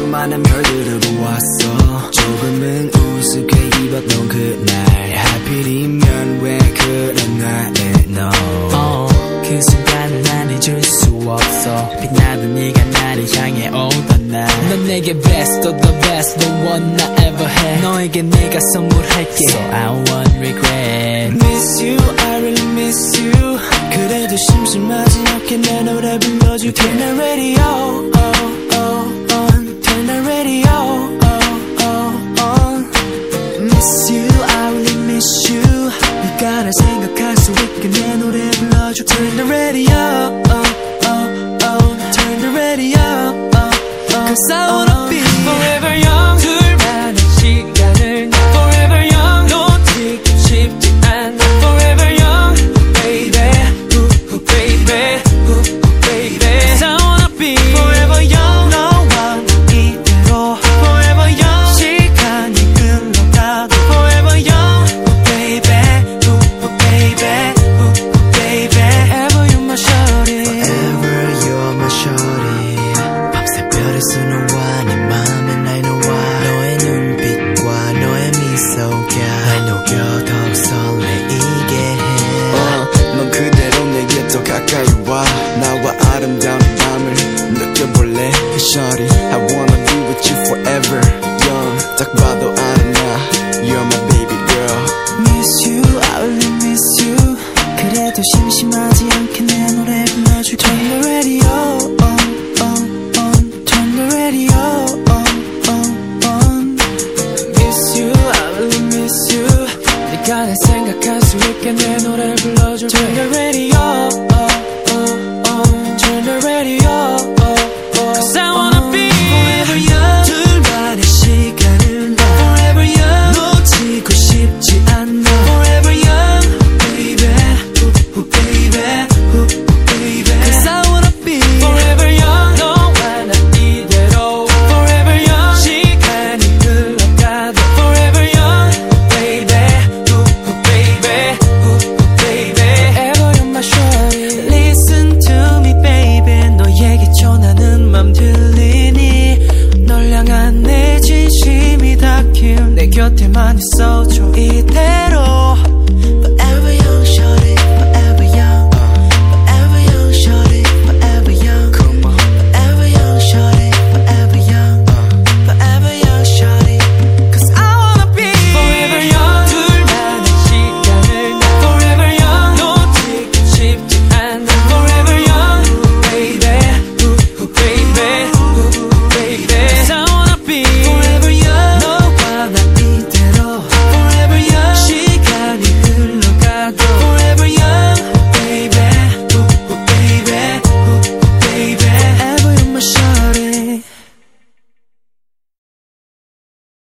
수많은 별들을 보았어. 조금은 우습게 입었던 그날, 하필이면 왜 그런 날에 너. 그 순간을 난 잊을 수 없어 빛나던 네가 나를 향해 오던 날넌 내게 best of the best the one I ever had 너에게 내가 선물할게 So I won't regret Miss you, I really miss you. 그래도 심심하지 않게 내 노래 불러줄게. The radio, oh, oh. 딱 봐도 알아 나. You're my baby girl. Miss you, I really miss you. 그래도 심심하지 않게 내 노래 불러줄게. Turn the radio on, on, on. Turn the radio on, on, on. Miss you I really miss you 네가 날 생각할 수 있게 내 노래를 불러줄게 Turn the radio 곁에만 있어줘. 이대